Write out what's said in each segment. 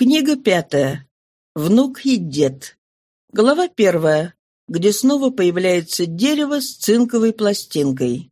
Книга пятая. Внук и дед. Глава первая, где снова появляется дерево с цинковой пластинкой.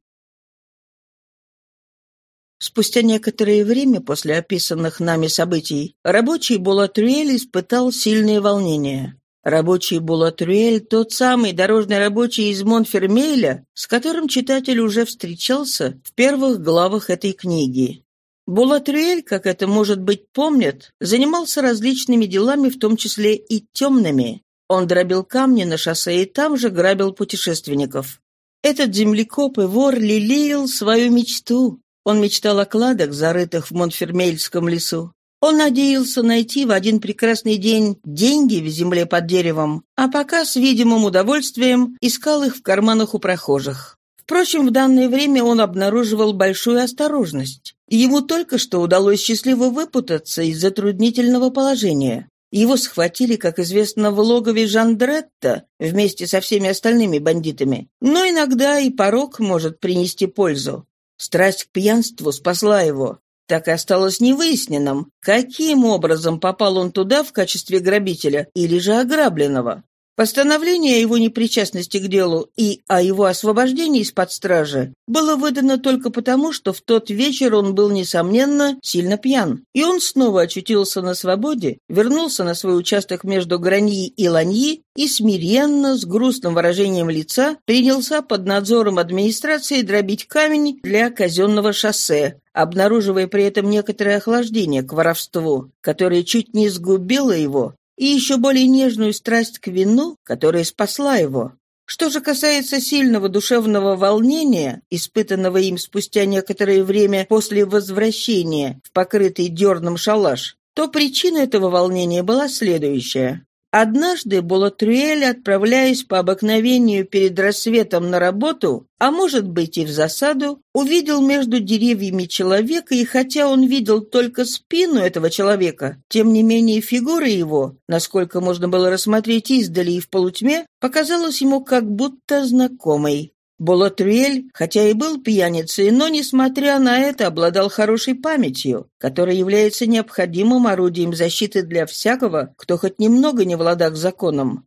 Спустя некоторое время после описанных нами событий рабочий Булатрюэль испытал сильные волнения. Рабочий Булатрюэль — тот самый дорожный рабочий из Монфермейля, с которым читатель уже встречался в первых главах этой книги. Булатрюэль, как это, может быть, помнят, занимался различными делами, в том числе и темными. Он дробил камни на шоссе и там же грабил путешественников. Этот землекоп и вор лелеял свою мечту. Он мечтал о кладах, зарытых в Монфермельском лесу. Он надеялся найти в один прекрасный день деньги в земле под деревом, а пока с видимым удовольствием искал их в карманах у прохожих. Впрочем, в данное время он обнаруживал большую осторожность. Ему только что удалось счастливо выпутаться из затруднительного положения. Его схватили, как известно, в логове Жандретта вместе со всеми остальными бандитами. Но иногда и порог может принести пользу. Страсть к пьянству спасла его. Так и осталось невыясненным, каким образом попал он туда в качестве грабителя или же ограбленного. Постановление о его непричастности к делу и о его освобождении из-под стражи было выдано только потому, что в тот вечер он был, несомненно, сильно пьян. И он снова очутился на свободе, вернулся на свой участок между Граньи и Ланьи и смиренно, с грустным выражением лица, принялся под надзором администрации дробить камень для казенного шоссе, обнаруживая при этом некоторое охлаждение к воровству, которое чуть не сгубило его, и еще более нежную страсть к вину, которая спасла его. Что же касается сильного душевного волнения, испытанного им спустя некоторое время после возвращения в покрытый дерном шалаш, то причина этого волнения была следующая. Однажды Болотрюэль, отправляясь по обыкновению перед рассветом на работу, а может быть и в засаду, увидел между деревьями человека, и хотя он видел только спину этого человека, тем не менее фигура его, насколько можно было рассмотреть издали и в полутьме, показалась ему как будто знакомой. Болотрюэль, хотя и был пьяницей, но, несмотря на это, обладал хорошей памятью, которая является необходимым орудием защиты для всякого, кто хоть немного не в ладах законом.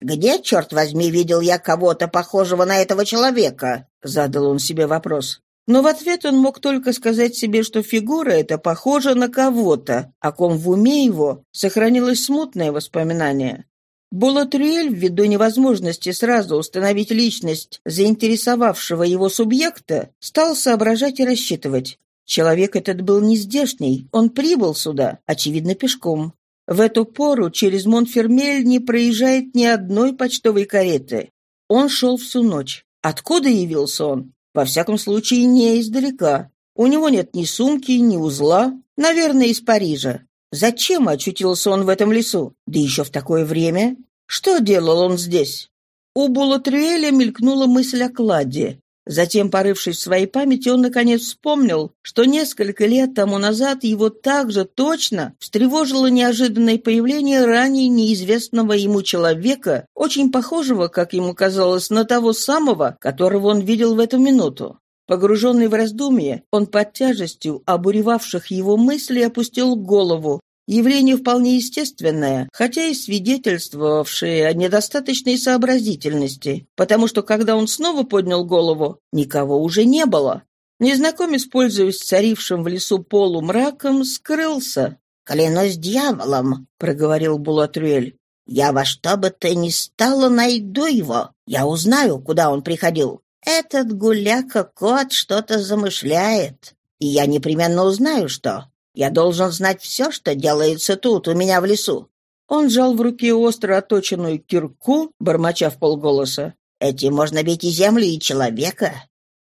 «Где, черт возьми, видел я кого-то похожего на этого человека?» — задал он себе вопрос. Но в ответ он мог только сказать себе, что фигура эта похожа на кого-то, о ком в уме его сохранилось смутное воспоминание. Булатрюэль, ввиду невозможности сразу установить личность заинтересовавшего его субъекта, стал соображать и рассчитывать. Человек этот был не здешний, он прибыл сюда, очевидно, пешком. В эту пору через Монфермель не проезжает ни одной почтовой кареты. Он шел всю ночь. Откуда явился он? Во всяком случае, не издалека. У него нет ни сумки, ни узла. Наверное, из Парижа. Зачем очутился он в этом лесу? Да еще в такое время. Что делал он здесь? У Булатриэля мелькнула мысль о кладе. Затем, порывшись в своей памяти, он, наконец, вспомнил, что несколько лет тому назад его также точно встревожило неожиданное появление ранее неизвестного ему человека, очень похожего, как ему казалось, на того самого, которого он видел в эту минуту. Погруженный в раздумье, он под тяжестью обуревавших его мыслей опустил голову. Явление вполне естественное, хотя и свидетельствовавшее о недостаточной сообразительности, потому что, когда он снова поднял голову, никого уже не было. Незнакомец, пользуясь царившим в лесу полумраком, скрылся. «Клянусь дьяволом», — проговорил Булатрюэль. «Я во что бы то ни стало найду его. Я узнаю, куда он приходил. Этот гуляка-кот что-то замышляет, и я непременно узнаю, что. Я должен знать все, что делается тут, у меня в лесу». Он сжал в руке остро оточенную кирку, бормоча в полголоса. «Этим можно бить и землю, и человека».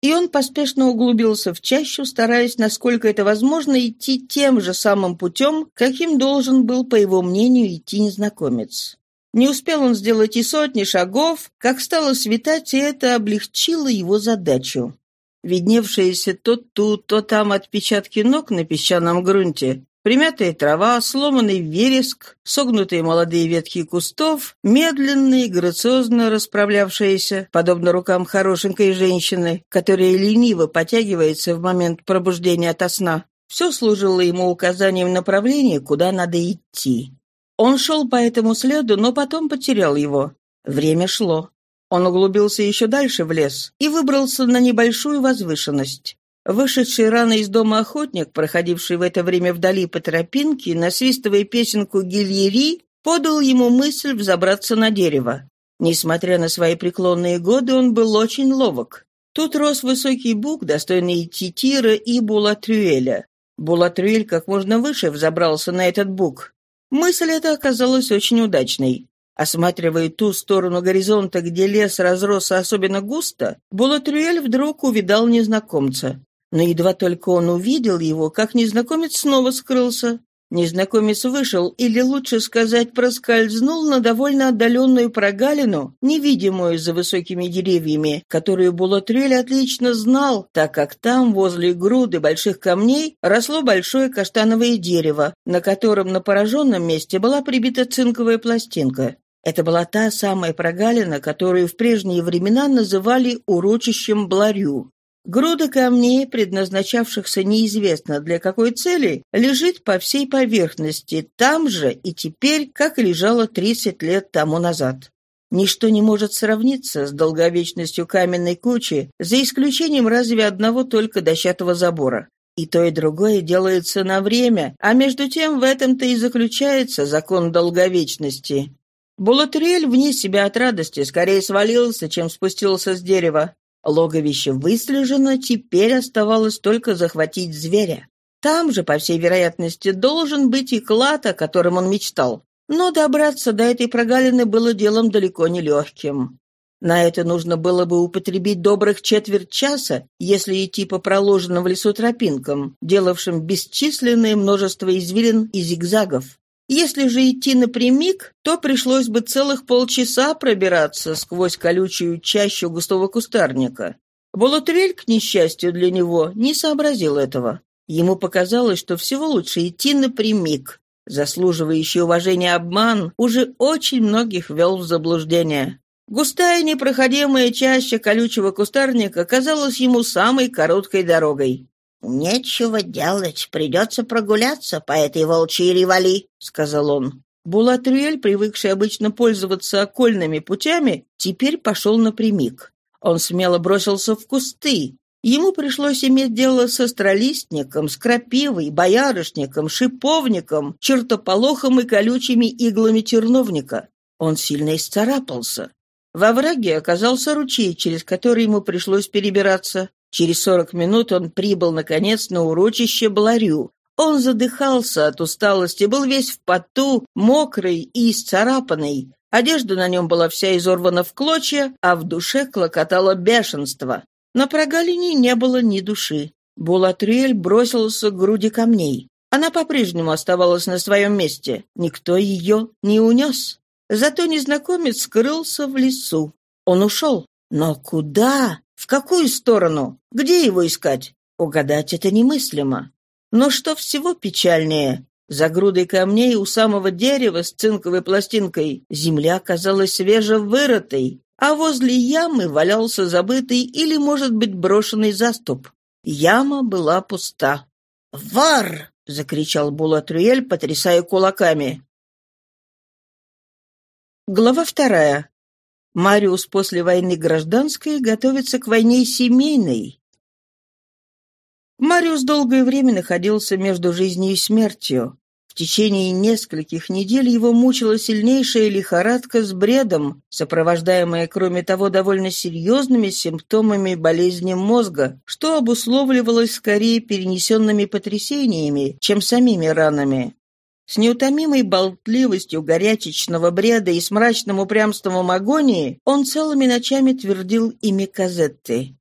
И он поспешно углубился в чащу, стараясь, насколько это возможно, идти тем же самым путем, каким должен был, по его мнению, идти незнакомец. Не успел он сделать и сотни шагов, как стало светать, и это облегчило его задачу. Видневшиеся то тут, то там отпечатки ног на песчаном грунте, примятая трава, сломанный вереск, согнутые молодые ветки кустов, медленно и грациозно расправлявшиеся, подобно рукам хорошенькой женщины, которая лениво потягивается в момент пробуждения ото сна. Все служило ему указанием направления, куда надо идти. Он шел по этому следу, но потом потерял его. Время шло. Он углубился еще дальше в лес и выбрался на небольшую возвышенность. Вышедший рано из дома охотник, проходивший в это время вдали по тропинке, насвистывая песенку гильери, подал ему мысль взобраться на дерево. Несмотря на свои преклонные годы, он был очень ловок. Тут рос высокий бук, достойный Титира и Булатрюэля. Булатрюэль как можно выше взобрался на этот бук. Мысль эта оказалась очень удачной. Осматривая ту сторону горизонта, где лес разросся особенно густо, Булатрюэль вдруг увидал незнакомца. Но едва только он увидел его, как незнакомец снова скрылся. Незнакомец вышел, или лучше сказать, проскользнул на довольно отдаленную прогалину, невидимую за высокими деревьями, которую Булатрель отлично знал, так как там, возле груды больших камней, росло большое каштановое дерево, на котором на пораженном месте была прибита цинковая пластинка. Это была та самая прогалина, которую в прежние времена называли урочищем Бларю. Груда камней, предназначавшихся неизвестно для какой цели, лежит по всей поверхности там же и теперь, как лежала 30 лет тому назад. Ничто не может сравниться с долговечностью каменной кучи, за исключением разве одного только дощатого забора. И то, и другое делается на время, а между тем в этом-то и заключается закон долговечности. Булатрель вне себя от радости скорее свалился, чем спустился с дерева. Логовище выслежено, теперь оставалось только захватить зверя. Там же, по всей вероятности, должен быть и клад, о котором он мечтал. Но добраться до этой прогалины было делом далеко не легким. На это нужно было бы употребить добрых четверть часа, если идти по проложенным в лесу тропинкам, делавшим бесчисленное множество извилин и зигзагов. Если же идти напрямик, то пришлось бы целых полчаса пробираться сквозь колючую чащу густого кустарника. Болотрель, к несчастью для него, не сообразил этого. Ему показалось, что всего лучше идти напрямик. Заслуживающий уважения обман уже очень многих вел в заблуждение. Густая непроходимая чаща колючего кустарника казалась ему самой короткой дорогой. «Нечего делать, придется прогуляться по этой волчьей ревали», — сказал он. Булатрюэль, привыкший обычно пользоваться окольными путями, теперь пошел напрямик. Он смело бросился в кусты. Ему пришлось иметь дело со стролистником, с крапивой, боярышником, шиповником, чертополохом и колючими иглами терновника. Он сильно исцарапался. Во враге оказался ручей, через который ему пришлось перебираться. Через сорок минут он прибыл, наконец, на урочище Бларю. Он задыхался от усталости, был весь в поту, мокрый и исцарапанный. Одежда на нем была вся изорвана в клочья, а в душе клокотало бешенство. На прогалине не было ни души. Булатрюэль бросился к груди камней. Она по-прежнему оставалась на своем месте. Никто ее не унес. Зато незнакомец скрылся в лесу. Он ушел. Но куда? В какую сторону? Где его искать? Угадать это немыслимо. Но что всего печальнее, за грудой камней у самого дерева с цинковой пластинкой земля казалась свежевырытой, а возле ямы валялся забытый или, может быть, брошенный заступ. Яма была пуста. «Вар!» — закричал Булатрюэль, потрясая кулаками. Глава вторая. Мариус после войны гражданской готовится к войне семейной. Мариус долгое время находился между жизнью и смертью. В течение нескольких недель его мучила сильнейшая лихорадка с бредом, сопровождаемая, кроме того, довольно серьезными симптомами болезни мозга, что обусловливалось скорее перенесенными потрясениями, чем самими ранами. С неутомимой болтливостью горячечного бреда и с мрачным упрямством агонии он целыми ночами твердил имя Казетты.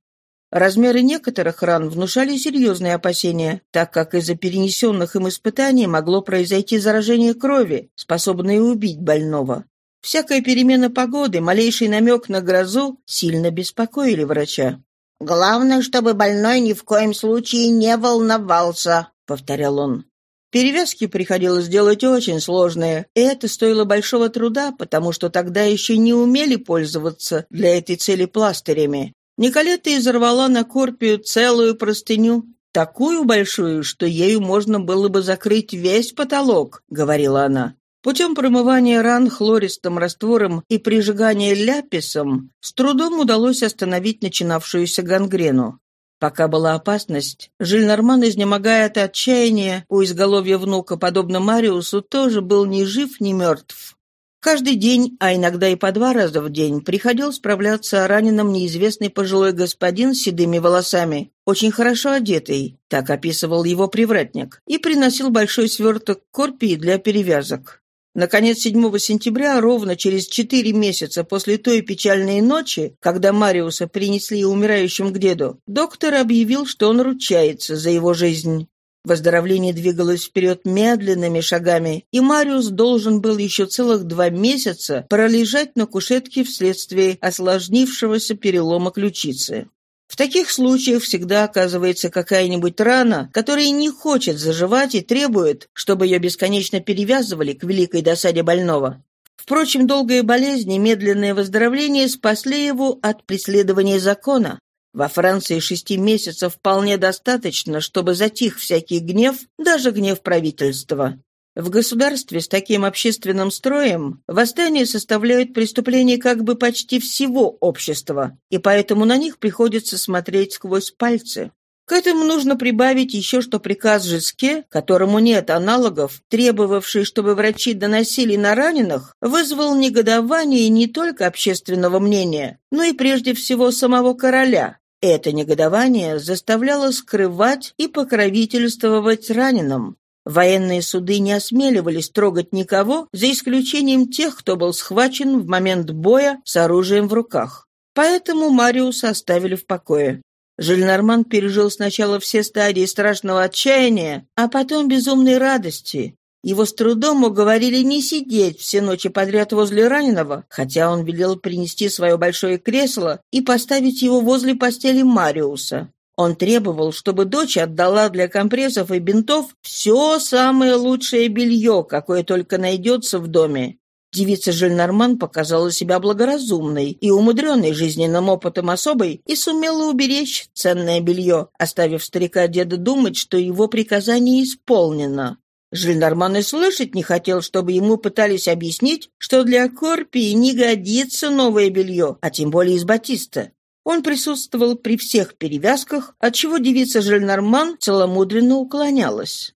Размеры некоторых ран внушали серьезные опасения, так как из-за перенесенных им испытаний могло произойти заражение крови, способное убить больного. Всякая перемена погоды, малейший намек на грозу сильно беспокоили врача. «Главное, чтобы больной ни в коем случае не волновался», — повторял он. Перевязки приходилось делать очень сложные, и это стоило большого труда, потому что тогда еще не умели пользоваться для этой цели пластырями. Николета изорвала на Корпию целую простыню. Такую большую, что ею можно было бы закрыть весь потолок, говорила она. Путем промывания ран хлористым раствором и прижигания ляписом с трудом удалось остановить начинавшуюся гангрену. Пока была опасность, Жильнарман, изнемогая от отчаяния, у изголовья внука, подобно Мариусу, тоже был ни жив, ни мертв. Каждый день, а иногда и по два раза в день, приходил справляться о раненом неизвестный пожилой господин с седыми волосами, очень хорошо одетый, так описывал его привратник, и приносил большой сверток корпии для перевязок. Наконец, 7 сентября, ровно через четыре месяца после той печальной ночи, когда Мариуса принесли умирающим к деду, доктор объявил, что он ручается за его жизнь. Выздоровление двигалось вперед медленными шагами, и Мариус должен был еще целых два месяца пролежать на кушетке вследствие осложнившегося перелома ключицы. В таких случаях всегда оказывается какая-нибудь рана, которая не хочет заживать и требует, чтобы ее бесконечно перевязывали к великой досаде больного. Впрочем, долгая болезнь и медленное выздоровление спасли его от преследования закона, во Франции шести месяцев вполне достаточно, чтобы затих всякий гнев, даже гнев правительства. В государстве с таким общественным строем восстания составляют преступления как бы почти всего общества, и поэтому на них приходится смотреть сквозь пальцы. К этому нужно прибавить еще, что приказ Жиске, которому нет аналогов, требовавший, чтобы врачи доносили на раненых, вызвал негодование не только общественного мнения, но и прежде всего самого короля, это негодование заставляло скрывать и покровительствовать раненым. Военные суды не осмеливались трогать никого, за исключением тех, кто был схвачен в момент боя с оружием в руках. Поэтому Мариуса оставили в покое. Жильнарман пережил сначала все стадии страшного отчаяния, а потом безумной радости. Его с трудом уговорили не сидеть все ночи подряд возле раненого, хотя он велел принести свое большое кресло и поставить его возле постели Мариуса. Он требовал, чтобы дочь отдала для компрессов и бинтов все самое лучшее белье, какое только найдется в доме. Девица Жильнарман показала себя благоразумной и умудренной жизненным опытом особой и сумела уберечь ценное белье, оставив старика-деда думать, что его приказание исполнено. Жильнарман и слышать не хотел, чтобы ему пытались объяснить, что для Корпии не годится новое белье, а тем более из батиста. Он присутствовал при всех перевязках, отчего девица Жильнарман целомудренно уклонялась.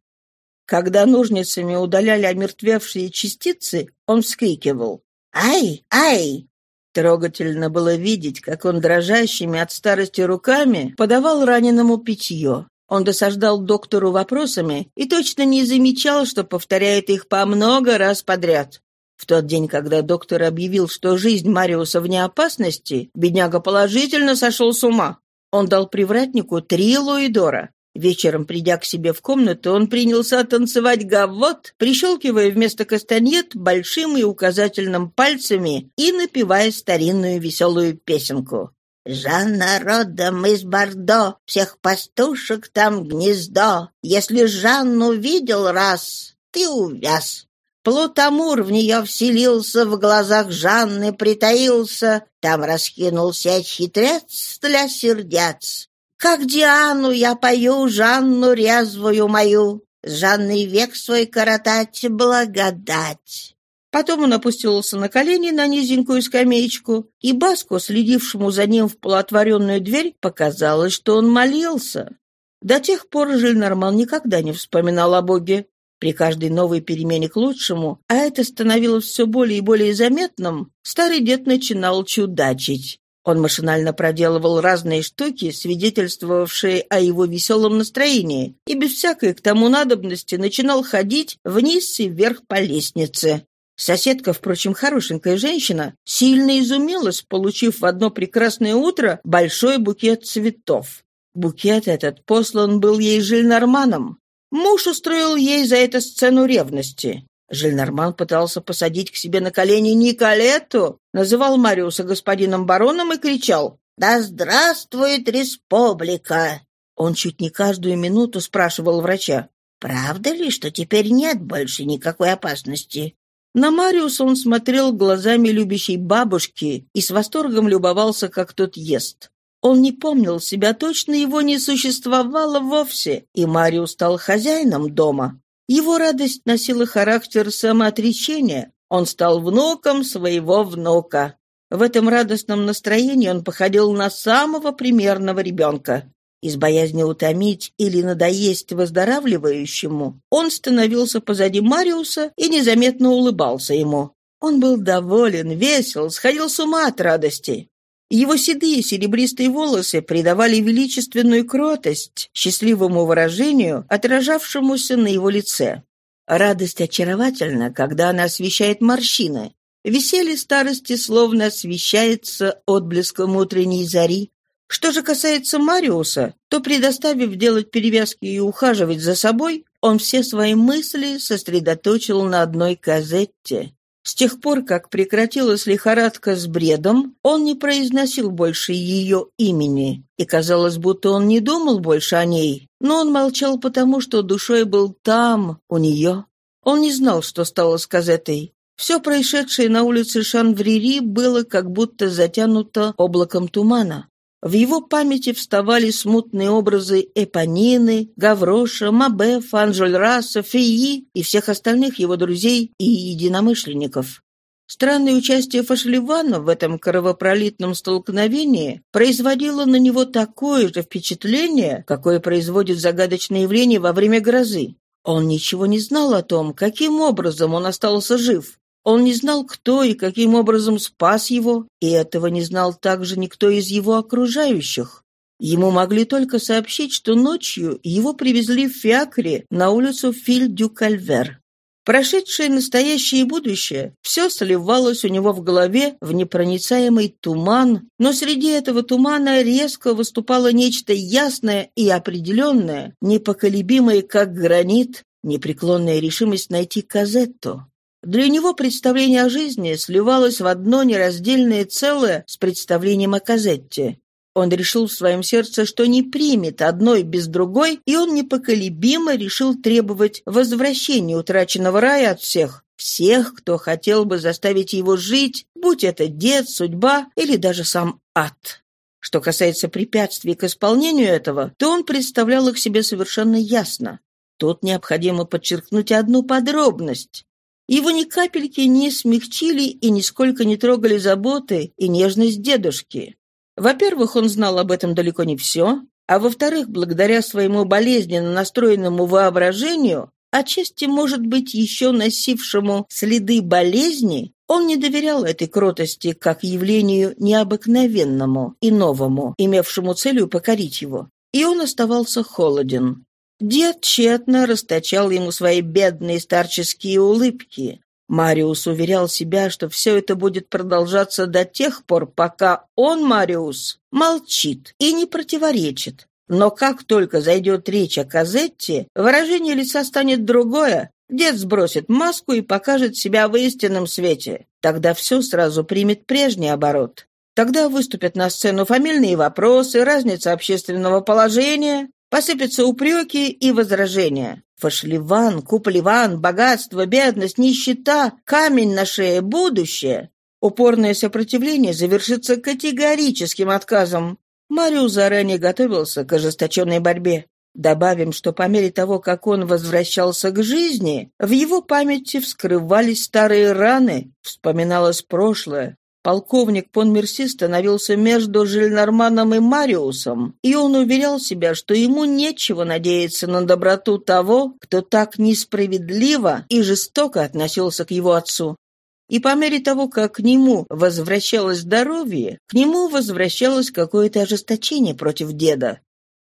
Когда ножницами удаляли омертвевшие частицы, он вскрикивал «Ай! Ай!». Трогательно было видеть, как он дрожащими от старости руками подавал раненому питье. Он досаждал доктору вопросами и точно не замечал, что повторяет их по много раз подряд. В тот день, когда доктор объявил, что жизнь Мариуса вне опасности, бедняга положительно сошел с ума. Он дал привратнику три луидора. Вечером, придя к себе в комнату, он принялся танцевать гавот, прищелкивая вместо кастаньет большим и указательным пальцами и напевая старинную веселую песенку. Жанна родом из Бордо, всех пастушек там гнездо. Если Жанну видел раз, ты увяз. Плутамур в нее вселился, в глазах Жанны притаился, там раскинулся хитрец для сердец. Как Диану я пою, Жанну резвую мою, с Жанной век свой коротать благодать. Потом он опустился на колени на низенькую скамеечку, и Баску, следившему за ним в полуотворенную дверь, показалось, что он молился. До тех пор Жильнарман никогда не вспоминал о Боге. При каждой новой перемене к лучшему, а это становилось все более и более заметным, старый дед начинал чудачить. Он машинально проделывал разные штуки, свидетельствовавшие о его веселом настроении, и без всякой к тому надобности начинал ходить вниз и вверх по лестнице. Соседка, впрочем, хорошенькая женщина, сильно изумилась, получив в одно прекрасное утро большой букет цветов. Букет этот послан был ей Жильнарманом. Муж устроил ей за это сцену ревности. Жильнарман пытался посадить к себе на колени Николетту, называл Мариуса господином бароном и кричал «Да здравствует республика!» Он чуть не каждую минуту спрашивал врача «Правда ли, что теперь нет больше никакой опасности?» На Мариуса он смотрел глазами любящей бабушки и с восторгом любовался, как тот ест. Он не помнил себя точно, его не существовало вовсе, и Мариус стал хозяином дома. Его радость носила характер самоотречения. Он стал внуком своего внука. В этом радостном настроении он походил на самого примерного ребенка. Из боязни утомить или надоесть выздоравливающему, он становился позади Мариуса и незаметно улыбался ему. Он был доволен, весел, сходил с ума от радости. Его седые серебристые волосы придавали величественную кротость счастливому выражению, отражавшемуся на его лице. Радость очаровательна, когда она освещает морщины. Веселье старости словно освещается отблеском утренней зари. Что же касается Мариуса, то, предоставив делать перевязки и ухаживать за собой, он все свои мысли сосредоточил на одной казетте. С тех пор, как прекратилась лихорадка с бредом, он не произносил больше ее имени, и казалось, будто он не думал больше о ней, но он молчал потому, что душой был там, у нее. Он не знал, что стало с Казетой. Все происшедшее на улице Шанврири было как будто затянуто облаком тумана. В его памяти вставали смутные образы Эпонины, Гавроша, Мабефа, Анжольраса, Феи и всех остальных его друзей и единомышленников. Странное участие Фашливана в этом кровопролитном столкновении производило на него такое же впечатление, какое производит загадочное явление во время грозы. Он ничего не знал о том, каким образом он остался жив, он не знал, кто и каким образом спас его, и этого не знал также никто из его окружающих. Ему могли только сообщить, что ночью его привезли в Фиакре на улицу Филь-дю-Кальвер. Прошедшее, настоящее и будущее – все сливалось у него в голове в непроницаемый туман, но среди этого тумана резко выступало нечто ясное и определенное, непоколебимое, как гранит, непреклонная решимость найти Казетто. Для него представление о жизни сливалось в одно нераздельное целое с представлением о Казетте. Он решил в своем сердце, что не примет одной без другой, и он непоколебимо решил требовать возвращения утраченного рая от всех, всех, кто хотел бы заставить его жить, будь это дед, судьба или даже сам ад. Что касается препятствий к исполнению этого, то он представлял их себе совершенно ясно. Тут необходимо подчеркнуть одну подробность. Его ни капельки не смягчили и нисколько не трогали заботы и нежность дедушки. Во-первых, он знал об этом далеко не все, а во-вторых, благодаря своему болезненно настроенному воображению, отчасти, может быть, еще носившему следы болезни, он не доверял этой кротости как явлению необыкновенному и новому, имевшему целью покорить его. И он оставался холоден. Дед тщетно расточал ему свои бедные старческие улыбки. Мариус уверял себя, что все это будет продолжаться до тех пор, пока он, Мариус, молчит и не противоречит. Но как только зайдет речь о Казетте, выражение лица станет другое. Дед сбросит маску и покажет себя в истинном свете. Тогда все сразу примет прежний оборот. Тогда выступят на сцену фамильные вопросы, разница общественного положения, Посыпятся упреки и возражения. Фашливан, куполиван, богатство, бедность, нищета, камень на шее, будущее. Упорное сопротивление завершится категорическим отказом. Мариус заранее готовился к ожесточенной борьбе. Добавим, что по мере того, как он возвращался к жизни, в его памяти вскрывались старые раны, вспоминалось прошлое, Полковник Понмерси становился между Жильнарманом и Мариусом, и он уверял себя, что ему нечего надеяться на доброту того, кто так несправедливо и жестоко относился к его отцу. И по мере того, как к нему возвращалось здоровье, к нему возвращалось какое-то ожесточение против деда.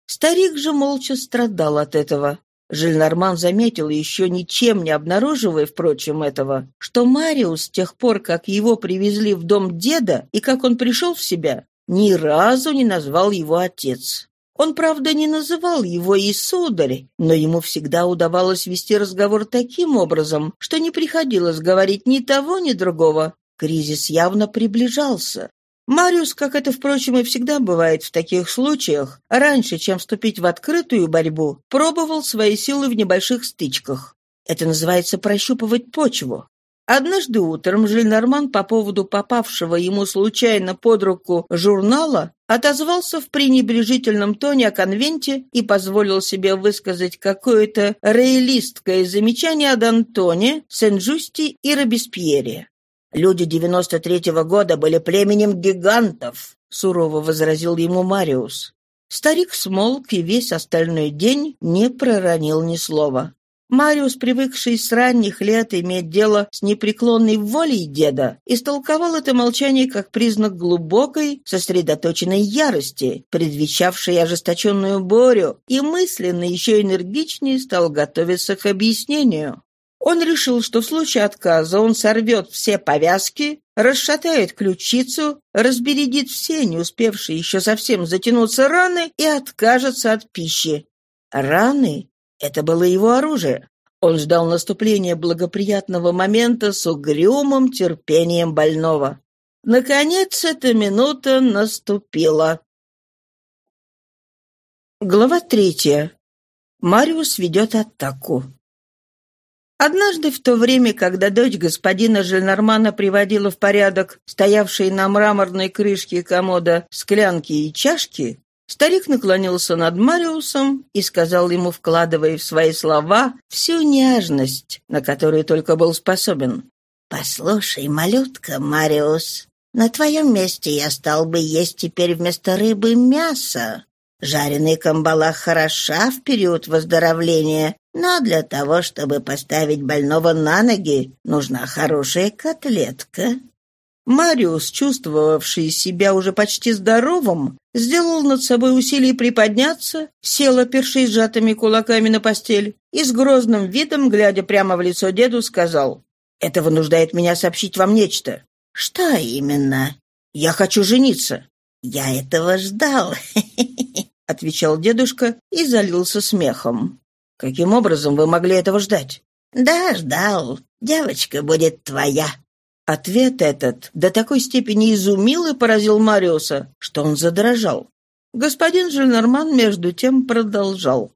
Старик же молча страдал от этого. Жильнарман заметил, еще ничем не обнаруживая, впрочем, этого, что Мариус с тех пор, как его привезли в дом деда и как он пришел в себя, ни разу не назвал его отец. Он, правда, не называл его и сударь, но ему всегда удавалось вести разговор таким образом, что не приходилось говорить ни того, ни другого. Кризис явно приближался. Мариус, как это, впрочем, и всегда бывает в таких случаях, раньше, чем вступить в открытую борьбу, пробовал свои силы в небольших стычках. Это называется прощупывать почву. Однажды утром Жильнарман по поводу попавшего ему случайно под руку журнала отозвался в пренебрежительном тоне о конвенте и позволил себе высказать какое-то роялистское замечание о Д'Антоне, Сен-Жусти и Робеспьере. «Люди 93-го года были племенем гигантов», — сурово возразил ему Мариус. Старик смолк и весь остальной день не проронил ни слова. Мариус, привыкший с ранних лет иметь дело с непреклонной волей деда, истолковал это молчание как признак глубокой, сосредоточенной ярости, предвещавшей ожесточенную борю, и мысленно еще энергичнее стал готовиться к объяснению. Он решил, что в случае отказа он сорвет все повязки, расшатает ключицу, разбередит все не успевшие еще совсем затянуться раны и откажется от пищи. Раны это было его оружие. Он ждал наступления благоприятного момента с угрюмым терпением больного. Наконец эта минута наступила. Глава третья. Мариус ведет атаку. Однажды в то время, когда дочь господина Жильнармана приводила в порядок стоявшие на мраморной крышке комода склянки и чашки, Старик наклонился над Мариусом и сказал ему, вкладывая в свои слова всю нежность, на которую только был способен. «Послушай, малютка, Мариус, на твоем месте я стал бы есть теперь вместо рыбы мясо. Жареный камбала хороша в период выздоровления, но для того, чтобы поставить больного на ноги, нужна хорошая котлетка. Мариус, чувствовавший себя уже почти здоровым, сделал над собой усилие приподняться, сел, опершись сжатыми кулаками на постель, и с грозным видом, глядя прямо в лицо деду, сказал, «Это вынуждает меня сообщить вам нечто». «Что именно?» «Я хочу жениться». «Я этого ждал», — отвечал дедушка и залился смехом. «Каким образом вы могли этого ждать?» «Да, ждал. Девочка будет твоя. Ответ этот до такой степени изумил и поразил Мариуса, что он задрожал. Господин Жильнорман между тем продолжал.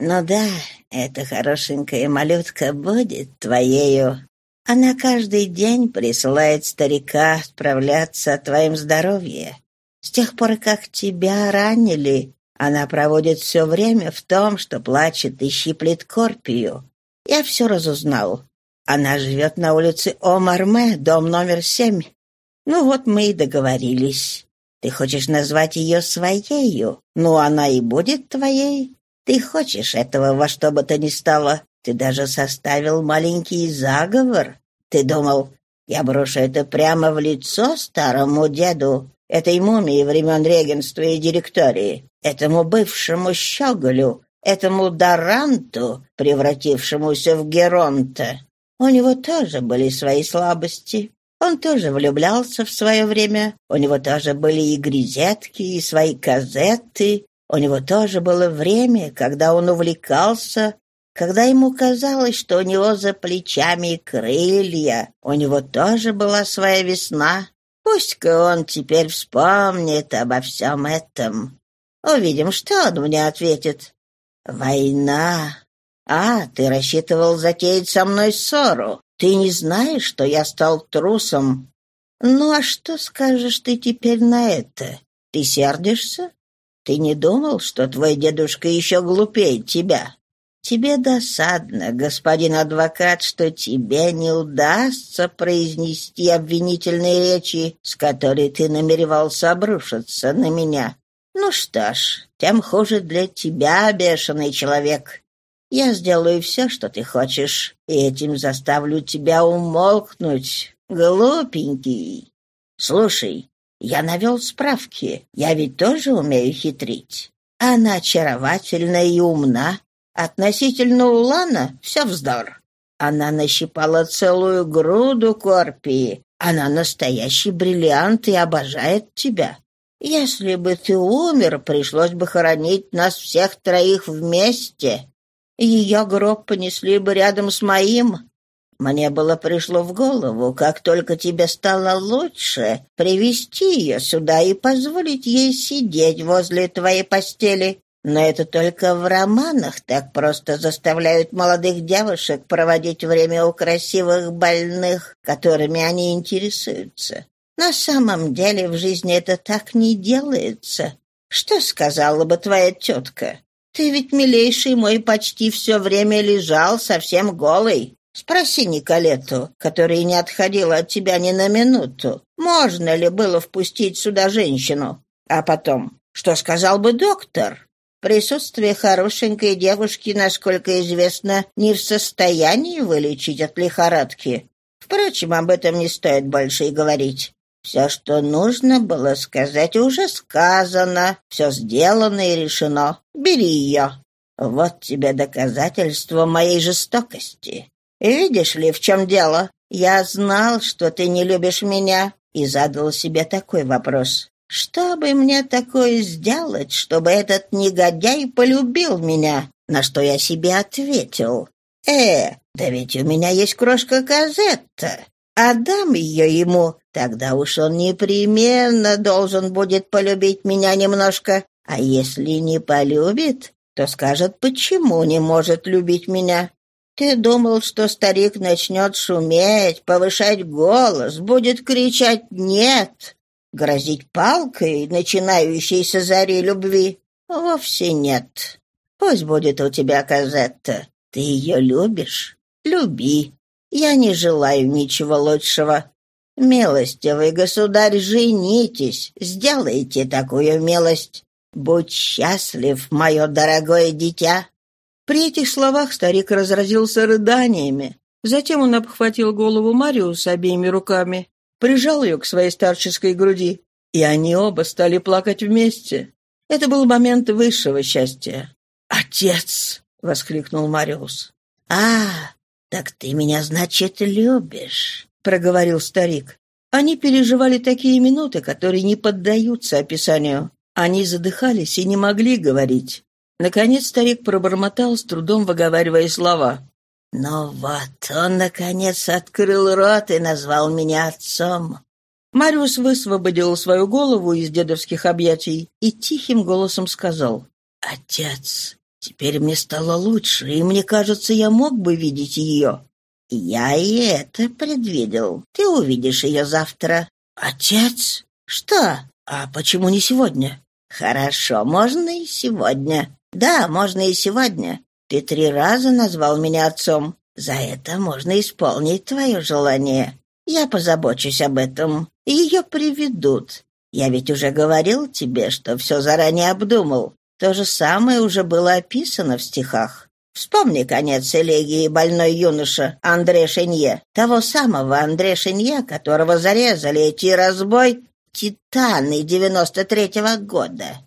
«Ну да, эта хорошенькая малютка будет твоею. Она каждый день присылает старика справляться о твоем здоровье. С тех пор, как тебя ранили, она проводит все время в том, что плачет и щиплет корпию. Я все разузнал. Она живет на улице Омарме, дом номер семь. Ну вот мы и договорились. Ты хочешь назвать ее своею? Ну, она и будет твоей. Ты хочешь этого во что бы то ни стало. Ты даже составил маленький заговор. Ты думал, я брошу это прямо в лицо старому деду, этой мумии времен регенства и директории, этому бывшему щеголю, этому Даранту, превратившемуся в Геронта. У него тоже были свои слабости. Он тоже влюблялся в свое время. У него тоже были и грезетки, и свои казеты. У него тоже было время, когда он увлекался, когда ему казалось, что у него за плечами крылья. У него тоже была своя весна. Пусть-ка он теперь вспомнит обо всем этом. Увидим, что он мне ответит. «Война. «А, ты рассчитывал затеять со мной ссору. Ты не знаешь, что я стал трусом. Ну, а что скажешь ты теперь на это? Ты сердишься? Ты не думал, что твой дедушка еще глупее тебя? Тебе досадно, господин адвокат, что тебе не удастся произнести обвинительные речи, с которой ты намеревался обрушиться на меня. Ну что ж, тем хуже для тебя, бешеный человек. Я сделаю все, что ты хочешь, и этим заставлю тебя умолкнуть, глупенький. Слушай, я навел справки, я ведь тоже умею хитрить. Она очаровательна и умна. Относительно Улана все вздор. Она нащипала целую груду корпии. Она настоящий бриллиант и обожает тебя. Если бы ты умер, пришлось бы хоронить нас всех троих вместе ее гроб понесли бы рядом с моим. Мне было пришло в голову, как только тебе стало лучше, привести ее сюда и позволить ей сидеть возле твоей постели. Но это только в романах так просто заставляют молодых девушек проводить время у красивых больных, которыми они интересуются. На самом деле в жизни это так не делается. Что сказала бы твоя тетка? Ты ведь, милейший мой, почти все время лежал совсем голый. Спроси Николету, которая не отходила от тебя ни на минуту, можно ли было впустить сюда женщину. А потом, что сказал бы доктор? Присутствие хорошенькой девушки, насколько известно, не в состоянии вылечить от лихорадки. Впрочем, об этом не стоит больше и говорить. Все, что нужно было сказать, уже сказано, все сделано и решено. Бери ее. Вот тебе доказательство моей жестокости. Видишь ли, в чем дело? Я знал, что ты не любишь меня, и задал себе такой вопрос. Что бы мне такое сделать, чтобы этот негодяй полюбил меня? На что я себе ответил. Э, да ведь у меня есть крошка Казетта. Отдам ее ему, тогда уж он непременно должен будет полюбить меня немножко. А если не полюбит, то скажет, почему не может любить меня. Ты думал, что старик начнет шуметь, повышать голос, будет кричать «нет», Грозить палкой начинающейся зари любви? Вовсе нет. Пусть будет у тебя Казетта. Ты ее любишь? Люби. Я не желаю ничего лучшего. Милостивый государь, женитесь, сделайте такую милость. Будь счастлив, мое дорогое дитя. При этих словах старик разразился рыданиями. Затем он обхватил голову Мариуса обеими руками прижал ее к своей старческой груди, и они оба стали плакать вместе. Это был момент высшего счастья. «Отец!» — воскликнул Мариус. «А, так ты меня, значит, любишь?» — проговорил старик. Они переживали такие минуты, которые не поддаются описанию. Они задыхались и не могли говорить. Наконец старик пробормотал, с трудом выговаривая слова. Ну вот, он, наконец, открыл рот и назвал меня отцом. Мариус высвободил свою голову из дедовских объятий и тихим голосом сказал, «Отец, теперь мне стало лучше, и мне кажется, я мог бы видеть ее». «Я и это предвидел. Ты увидишь ее завтра». «Отец?» «Что? А почему не сегодня?» «Хорошо, можно и сегодня. Да, можно и сегодня. Ты три раза назвал меня отцом. За это можно исполнить твое желание. Я позабочусь об этом. Ее приведут. Я ведь уже говорил тебе, что все заранее обдумал. То же самое уже было описано в стихах. Вспомни конец элегии «Больной юноша» Андре Шенье, того самого Андре Шенье, которого зарезали эти разбой титаны девяносто третьего года.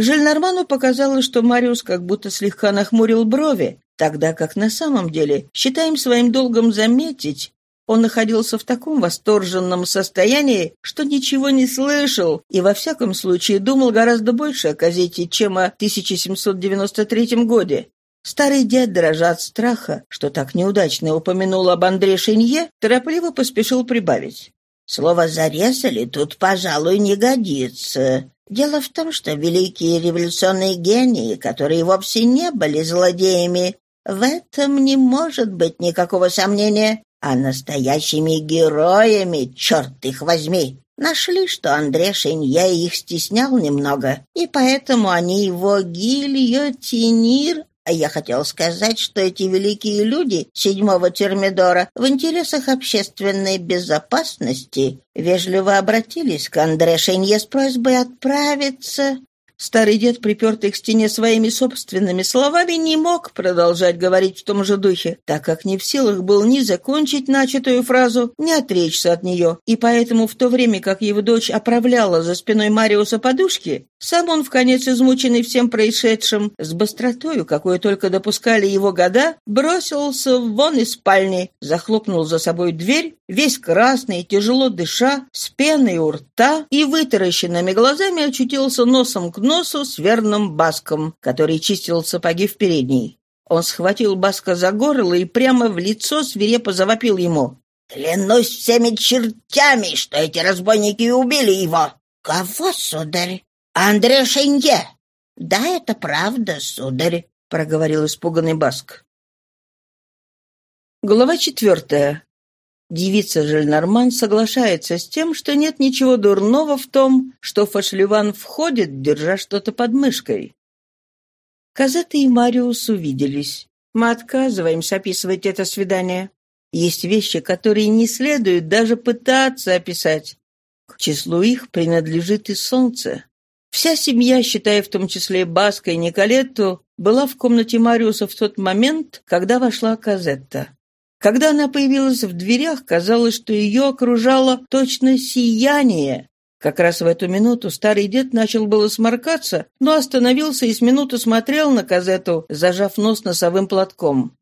Жильнарману показалось, что Мариус как будто слегка нахмурил брови, тогда как на самом деле, считаем своим долгом заметить, он находился в таком восторженном состоянии, что ничего не слышал и, во всяком случае, думал гораздо больше о газете, чем о 1793 годе. Старый дед, дрожа от страха, что так неудачно упомянул об Андре Шенье, торопливо поспешил прибавить. «Слово «зарезали» тут, пожалуй, не годится. Дело в том, что великие революционные гении, которые вовсе не были злодеями, в этом не может быть никакого сомнения, а настоящими героями, черт их возьми. Нашли, что Андре Шенье их стеснял немного, и поэтому они его гильотинир я хотел сказать, что эти великие люди седьмого термидора в интересах общественной безопасности вежливо обратились к Андре Шенье с просьбой отправиться Старый дед, припертый к стене своими собственными словами, не мог продолжать говорить в том же духе, так как не в силах был ни закончить начатую фразу, ни отречься от нее, и поэтому в то время, как его дочь оправляла за спиной Мариуса подушки, сам он, в конец измученный всем происшедшим, с быстротою, какую только допускали его года, бросился вон из спальни, захлопнул за собой дверь, весь красный, тяжело дыша, с пеной у рта и вытаращенными глазами очутился носом к носу с верным Баском, который чистил сапоги в передней. Он схватил Баска за горло и прямо в лицо свирепо завопил ему. «Клянусь всеми чертями, что эти разбойники убили его!» «Кого, сударь?» «Андре Шенье!» «Да, это правда, сударь», — проговорил испуганный Баск. Глава четвертая. Девица Жильнарман соглашается с тем, что нет ничего дурного в том, что Фашлеван входит, держа что-то под мышкой. Казета и Мариус увиделись. Мы отказываемся описывать это свидание. Есть вещи, которые не следует даже пытаться описать. К числу их принадлежит и солнце. Вся семья, считая в том числе Баска и Николетту, была в комнате Мариуса в тот момент, когда вошла Казетта. Когда она появилась в дверях, казалось, что ее окружало точно сияние. Как раз в эту минуту старый дед начал было сморкаться, но остановился и с минуту смотрел на Казету, зажав нос носовым платком.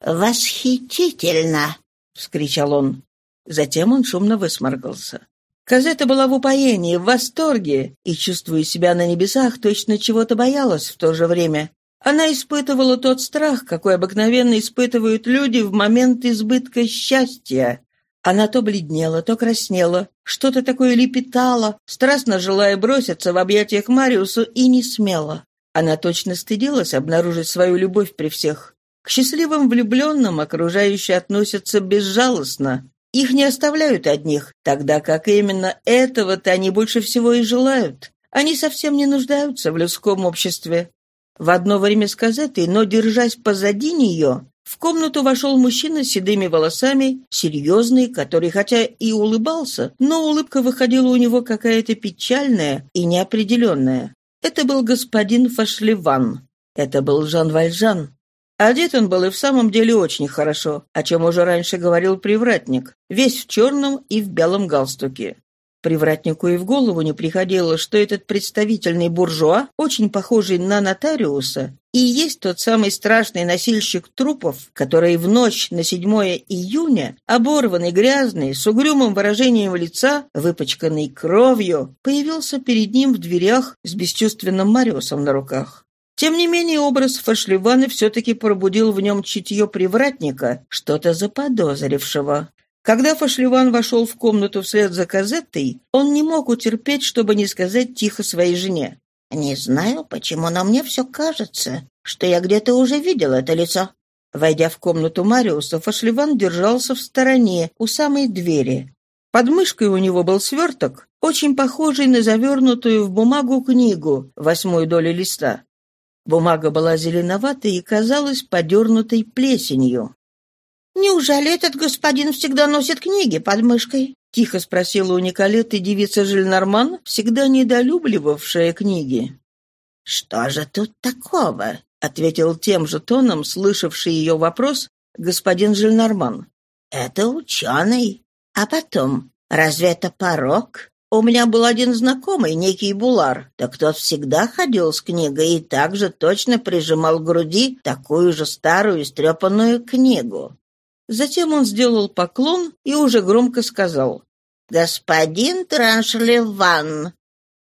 «Восхитительно!» — вскричал он. Затем он шумно высморгался. Казета была в упоении, в восторге, и, чувствуя себя на небесах, точно чего-то боялась в то же время. Она испытывала тот страх, какой обыкновенно испытывают люди в момент избытка счастья. Она то бледнела, то краснела, что-то такое лепетала, страстно желая броситься в объятиях Мариусу и не смела. Она точно стыдилась обнаружить свою любовь при всех. К счастливым влюбленным окружающие относятся безжалостно. Их не оставляют одних, тогда как именно этого-то они больше всего и желают. Они совсем не нуждаются в людском обществе. В одно время с Казетой, но держась позади нее, в комнату вошел мужчина с седыми волосами, серьезный, который хотя и улыбался, но улыбка выходила у него какая-то печальная и неопределенная. Это был господин Фашлеван. Это был Жан Вальжан. Одет он был и в самом деле очень хорошо, о чем уже раньше говорил привратник, весь в черном и в белом галстуке. Привратнику и в голову не приходило, что этот представительный буржуа, очень похожий на нотариуса, и есть тот самый страшный носильщик трупов, который в ночь на 7 июня, оборванный, грязный, с угрюмым выражением лица, выпачканный кровью, появился перед ним в дверях с бесчувственным Мариусом на руках. Тем не менее, образ Фашливана все-таки пробудил в нем чутье привратника, что-то заподозрившего. Когда Фашливан вошел в комнату вслед за Казеттой, он не мог утерпеть, чтобы не сказать тихо своей жене. «Не знаю, почему, но мне все кажется, что я где-то уже видел это лицо». Войдя в комнату Мариуса, Фашливан держался в стороне, у самой двери. Под мышкой у него был сверток, очень похожий на завернутую в бумагу книгу, восьмую долю листа. Бумага была зеленоватой и казалась подернутой плесенью. «Неужели этот господин всегда носит книги под мышкой?» — тихо спросила у Николеты девица Жильнарман, всегда недолюбливавшая книги. «Что же тут такого?» — ответил тем же тоном, слышавший ее вопрос, господин Жильнарман. «Это ученый. А потом, разве это порог? У меня был один знакомый, некий Булар, так тот всегда ходил с книгой и также точно прижимал к груди такую же старую истрепанную книгу. Затем он сделал поклон и уже громко сказал «Господин Траншлеван».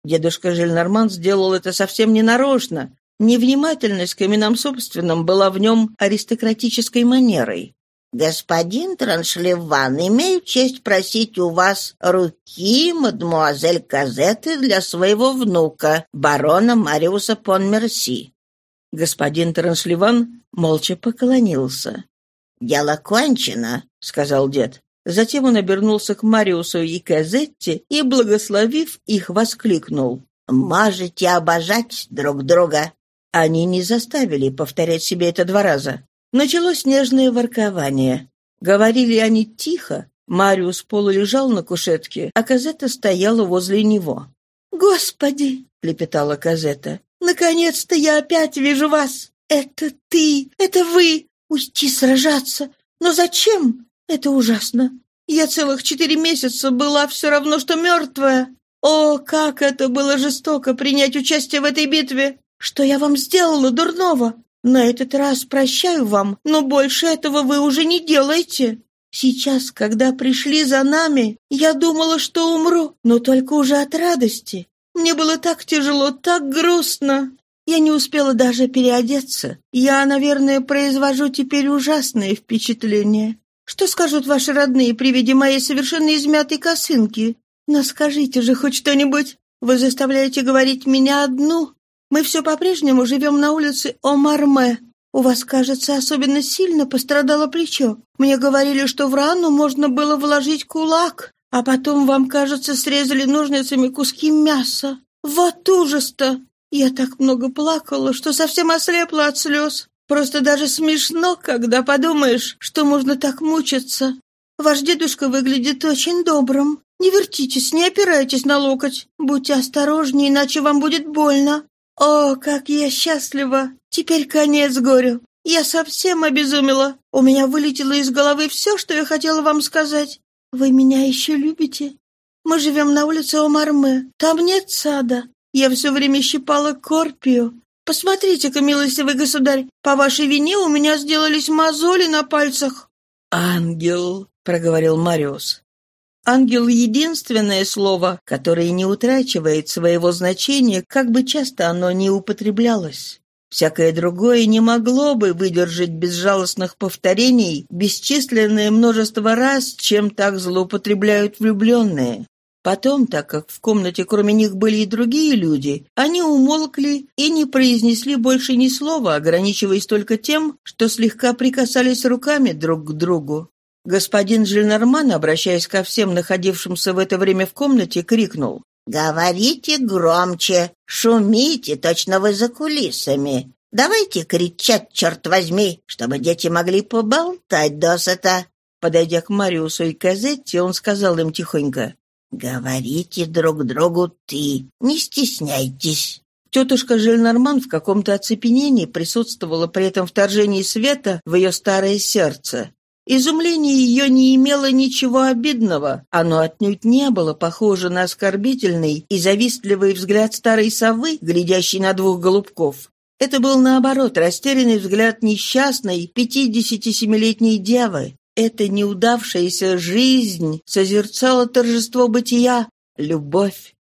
Дедушка Жильнарман сделал это совсем ненарочно. Невнимательность к именам собственным была в нем аристократической манерой. «Господин Траншлеван, имею честь просить у вас руки мадмуазель Казеты для своего внука, барона Мариуса Понмерси». Господин Траншлеван молча поклонился. «Дело кончено», — сказал дед. Затем он обернулся к Мариусу и Казетте и, благословив их, воскликнул. «Можете обожать друг друга». Они не заставили повторять себе это два раза. Началось нежное воркование. Говорили они тихо. Мариус полулежал на кушетке, а Казетта стояла возле него. «Господи!» — лепетала Казетта. «Наконец-то я опять вижу вас! Это ты! Это вы! Уйти сражаться? Но зачем? Это ужасно. Я целых четыре месяца была все равно, что мертвая. О, как это было жестоко принять участие в этой битве! Что я вам сделала дурного? На этот раз прощаю вам, но больше этого вы уже не делаете. Сейчас, когда пришли за нами, я думала, что умру, но только уже от радости. Мне было так тяжело, так грустно. Я не успела даже переодеться. Я, наверное, произвожу теперь ужасное впечатление. Что скажут ваши родные при виде моей совершенно измятой косынки? Но скажите же хоть что-нибудь. Вы заставляете говорить меня одну. Мы все по-прежнему живем на улице Омарме. У вас, кажется, особенно сильно пострадало плечо. Мне говорили, что в рану можно было вложить кулак, а потом вам, кажется, срезали ножницами куски мяса. Вот ужас-то! Я так много плакала, что совсем ослепла от слез. Просто даже смешно, когда подумаешь, что можно так мучиться. Ваш дедушка выглядит очень добрым. Не вертитесь, не опирайтесь на локоть. Будьте осторожнее, иначе вам будет больно. О, как я счастлива! Теперь конец горю. Я совсем обезумела. У меня вылетело из головы все, что я хотела вам сказать. Вы меня еще любите? Мы живем на улице Омарме. Там нет сада. Я все время щипала корпию. Посмотрите-ка, милостивый государь, по вашей вине у меня сделались мозоли на пальцах. Ангел, проговорил Мариус. Ангел — единственное слово, которое не утрачивает своего значения, как бы часто оно ни употреблялось. Всякое другое не могло бы выдержать безжалостных повторений бесчисленное множество раз, чем так злоупотребляют влюбленные. Потом, так как в комнате кроме них были и другие люди, они умолкли и не произнесли больше ни слова, ограничиваясь только тем, что слегка прикасались руками друг к другу. Господин Жильнарман, обращаясь ко всем находившимся в это время в комнате, крикнул. «Говорите громче, шумите, точно вы за кулисами. Давайте кричать, черт возьми, чтобы дети могли поболтать досыта». Подойдя к Мариусу и Казетте, он сказал им тихонько. «Говорите друг другу ты, не стесняйтесь». Тетушка Жильнарман в каком-то оцепенении присутствовала при этом вторжении света в ее старое сердце. Изумление ее не имело ничего обидного. Оно отнюдь не было похоже на оскорбительный и завистливый взгляд старой совы, глядящей на двух голубков. Это был, наоборот, растерянный взгляд несчастной пятидесятисемилетней девы. Эта неудавшаяся жизнь созерцала торжество бытия, любовь.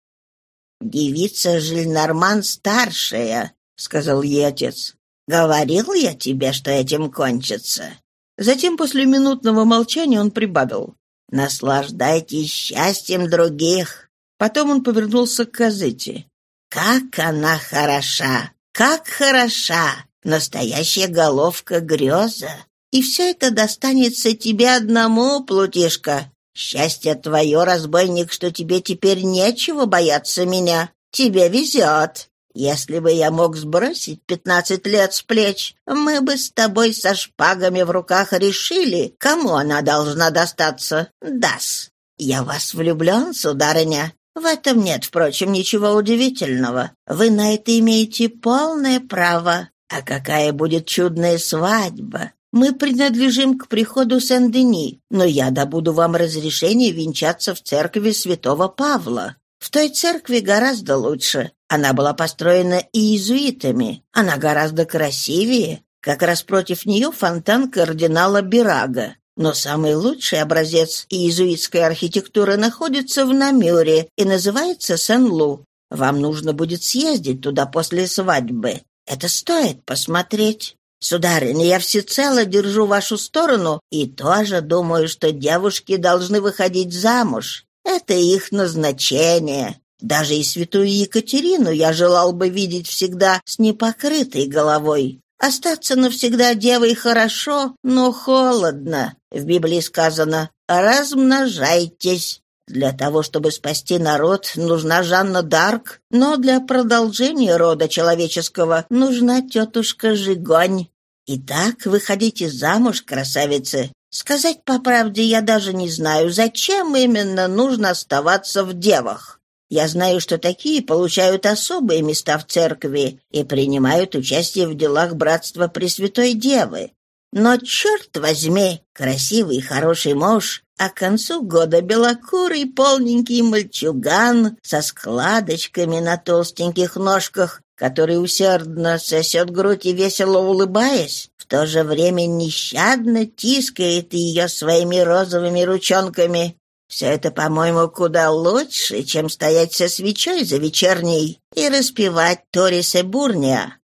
«Девица Жильнарман старшая», — сказал ей отец. «Говорил я тебе, что этим кончится». Затем, после минутного молчания, он прибавил. «Наслаждайтесь счастьем других». Потом он повернулся к Казете. «Как она хороша! Как хороша! Настоящая головка греза! И все это достанется тебе одному, Плутишка. Счастье твое, разбойник, что тебе теперь нечего бояться меня. Тебе везет. Если бы я мог сбросить пятнадцать лет с плеч, мы бы с тобой со шпагами в руках решили, кому она должна достаться. Дас. Я вас влюблен, сударыня. В этом нет, впрочем, ничего удивительного. Вы на это имеете полное право. А какая будет чудная свадьба! Мы принадлежим к приходу Сен-Дени, но я добуду вам разрешение венчаться в церкви святого Павла. В той церкви гораздо лучше. Она была построена иезуитами. Она гораздо красивее. Как раз против нее фонтан кардинала Бирага. Но самый лучший образец иезуитской архитектуры находится в Намюре и называется Сен-Лу. Вам нужно будет съездить туда после свадьбы. Это стоит посмотреть. Сударыня, я всецело держу вашу сторону и тоже думаю, что девушки должны выходить замуж. Это их назначение. Даже и святую Екатерину я желал бы видеть всегда с непокрытой головой. Остаться навсегда девой хорошо, но холодно. В Библии сказано «размножайтесь». Для того, чтобы спасти народ, нужна Жанна Дарк, но для продолжения рода человеческого нужна тетушка Жигонь. Итак, выходите замуж, красавицы. Сказать по правде, я даже не знаю, зачем именно нужно оставаться в девах. Я знаю, что такие получают особые места в церкви и принимают участие в делах братства Пресвятой Девы. Но, черт возьми, красивый и хороший муж, а к концу года белокурый полненький мальчуган со складочками на толстеньких ножках, который усердно сосет грудь и весело улыбаясь, в то же время нещадно тискает ее своими розовыми ручонками, все это, по-моему, куда лучше, чем стоять со свечой за вечерней и распевать Торисе Бурния.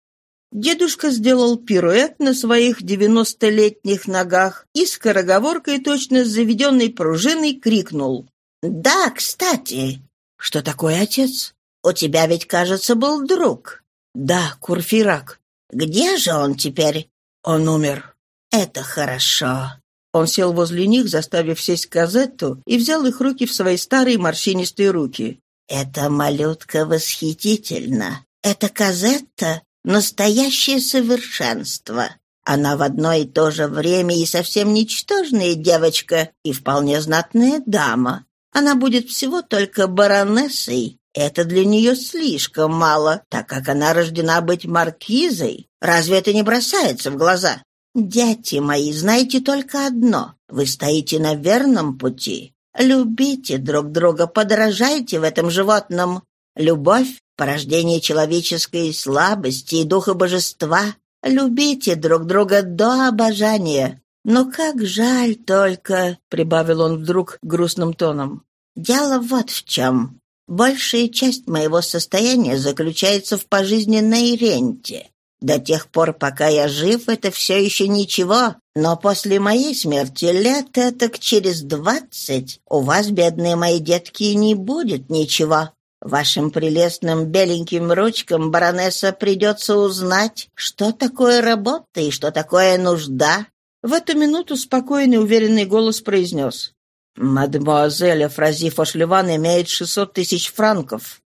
Дедушка сделал пируэт на своих девяностолетних ногах и скороговоркой, точно с заведенной пружиной, крикнул. «Да, кстати!» «Что такое, отец?» «У тебя ведь, кажется, был друг». «Да, Курфирак». «Где же он теперь?» «Он умер». «Это хорошо». Он сел возле них, заставив сесть Казетту, и взял их руки в свои старые морщинистые руки. «Эта малютка восхитительна. Эта Казетта — настоящее совершенство. Она в одно и то же время и совсем ничтожная девочка, и вполне знатная дама. Она будет всего только баронессой. Это для нее слишком мало, так как она рождена быть маркизой. Разве это не бросается в глаза? Дети мои, знаете только одно. Вы стоите на верном пути. Любите друг друга, подражайте в этом животном. Любовь — порождение человеческой слабости и духа божества. Любите друг друга до обожания. Но как жаль только, — прибавил он вдруг грустным тоном. Дело вот в чем. Большая часть моего состояния заключается в пожизненной ренте. До тех пор, пока я жив, это все еще ничего, но после моей смерти лет так через двадцать у вас, бедные мои детки, не будет ничего. Вашим прелестным беленьким ручкам, баронесса, придется узнать, что такое работа и что такое нужда». В эту минуту спокойный, уверенный голос произнес. «Мадемуазель Фрази Фошлеван имеет шестьсот тысяч франков».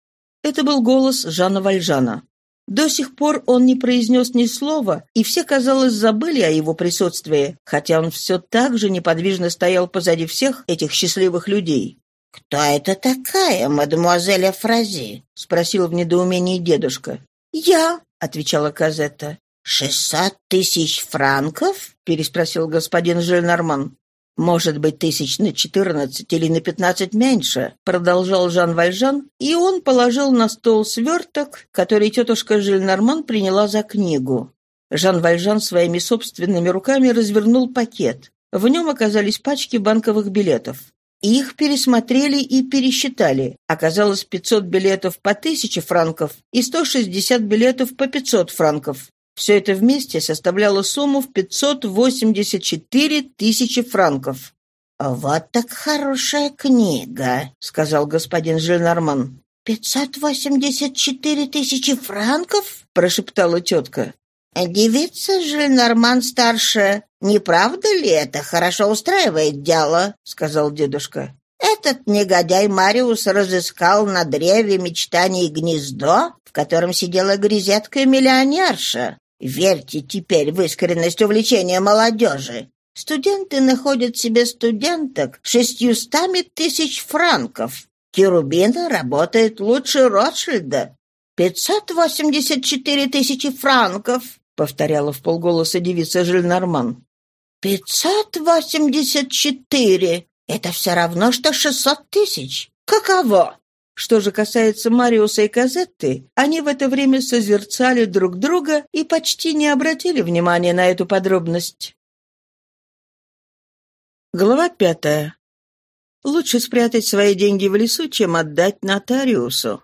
Это был голос Жана Вальжана. До сих пор он не произнес ни слова, и все, казалось, забыли о его присутствии, хотя он все так же неподвижно стоял позади всех этих счастливых людей. «Кто это такая, мадемуазель Фрази?» — спросил в недоумении дедушка. «Я», — отвечала Казетта. «Шестьсот тысяч франков?» — переспросил господин Жильнарман. «Может быть, тысяч на четырнадцать или на пятнадцать меньше», — продолжал Жан Вальжан, и он положил на стол сверток, который тетушка Жильнарман приняла за книгу. Жан Вальжан своими собственными руками развернул пакет. В нем оказались пачки банковых билетов. Их пересмотрели и пересчитали. Оказалось 500 билетов по 1000 франков и 160 билетов по 500 франков. Все это вместе составляло сумму в 584 тысячи франков. «Вот так хорошая книга», — сказал господин Жильнарман. «Пятьсот восемьдесят четыре тысячи франков?» — прошептала тетка. «Девица Жильнарман-старшая, не правда ли это хорошо устраивает дело?» — сказал дедушка. «Этот негодяй Мариус разыскал на древе мечтаний гнездо, в котором сидела грезетка-миллионерша. Верьте теперь в искренность увлечения молодежи. Студенты находят себе студенток шестьюстами тысяч франков. Керубина работает лучше Ротшильда. «Пятьсот восемьдесят четыре тысячи франков», — повторяла в полголоса девица Жильнарман. «Пятьсот восемьдесят четыре. Это все равно, что шестьсот тысяч. Каково?» Что же касается Мариуса и Казетты, они в это время созерцали друг друга и почти не обратили внимания на эту подробность. Глава пятая. Лучше спрятать свои деньги в лесу, чем отдать нотариусу.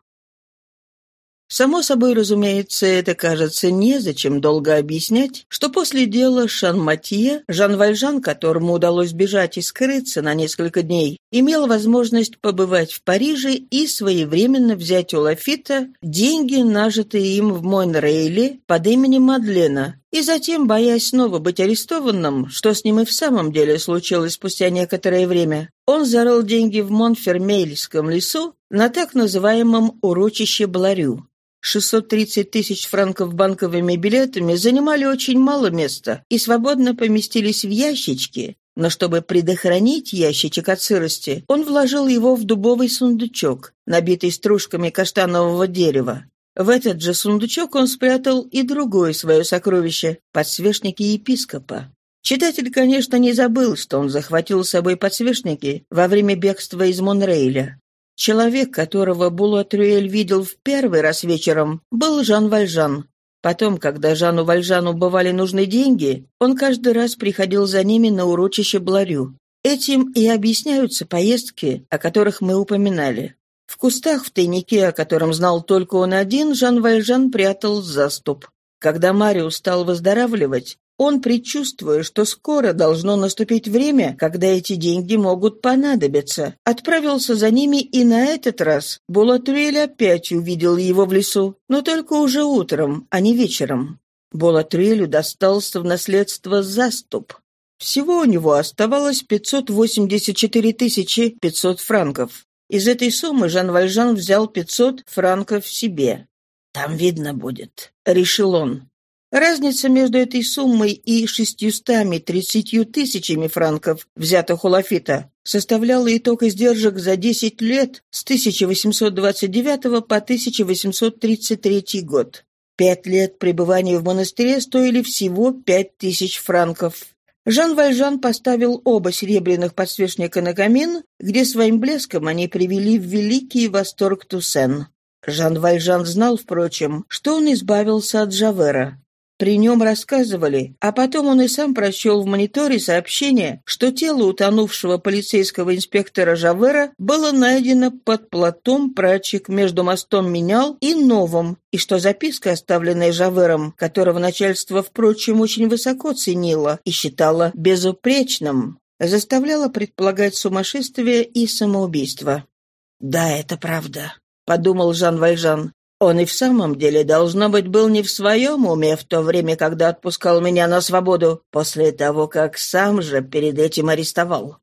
Само собой, разумеется, это кажется незачем долго объяснять, что после дела Шан-Матье Жан Вальжан, которому удалось бежать и скрыться на несколько дней, имел возможность побывать в Париже и своевременно взять у Лафита деньги, нажитые им в Монрейле под именем Мадлена, и затем, боясь снова быть арестованным, что с ним и в самом деле случилось спустя некоторое время, он зарыл деньги в Монфермейльском лесу на так называемом урочище Бларю. 630 тысяч франков банковыми билетами занимали очень мало места и свободно поместились в ящички, но чтобы предохранить ящичек от сырости, он вложил его в дубовый сундучок, набитый стружками каштанового дерева. В этот же сундучок он спрятал и другое свое сокровище — подсвечники епископа. Читатель, конечно, не забыл, что он захватил с собой подсвечники во время бегства из Монрейля. Человек, которого Булатрюэль видел в первый раз вечером, был Жан Вальжан. Потом, когда Жану Вальжану бывали нужны деньги, он каждый раз приходил за ними на урочище Бларю. Этим и объясняются поездки, о которых мы упоминали. В кустах в тайнике, о котором знал только он один, Жан Вальжан прятал заступ. Когда Мариус стал выздоравливать, Он, предчувствуя, что скоро должно наступить время, когда эти деньги могут понадобиться, отправился за ними и на этот раз Булатуэль опять увидел его в лесу, но только уже утром, а не вечером. Булатуэлю достался в наследство заступ. Всего у него оставалось 584 500 франков. Из этой суммы Жан Вальжан взял 500 франков себе. «Там видно будет», — решил он. Разница между этой суммой и шестьюстами тридцатью тысячами франков, взятых у Лафита, составляла итог издержек за 10 лет с 1829 по 1833 год. Пять лет пребывания в монастыре стоили всего пять тысяч франков. Жан Вальжан поставил оба серебряных подсвечника на камин, где своим блеском они привели в великий восторг Туссен. Жан Вальжан знал, впрочем, что он избавился от Жавера. При нем рассказывали, а потом он и сам прочел в мониторе сообщение, что тело утонувшего полицейского инспектора Жавера было найдено под платом прачек между мостом Менял и Новым, и что записка, оставленная Жавером, которого начальство, впрочем, очень высоко ценило и считало безупречным, заставляла предполагать сумасшествие и самоубийство. «Да, это правда», — подумал Жан Вальжан. Он и в самом деле, должно быть, был не в своем уме в то время, когда отпускал меня на свободу, после того, как сам же перед этим арестовал.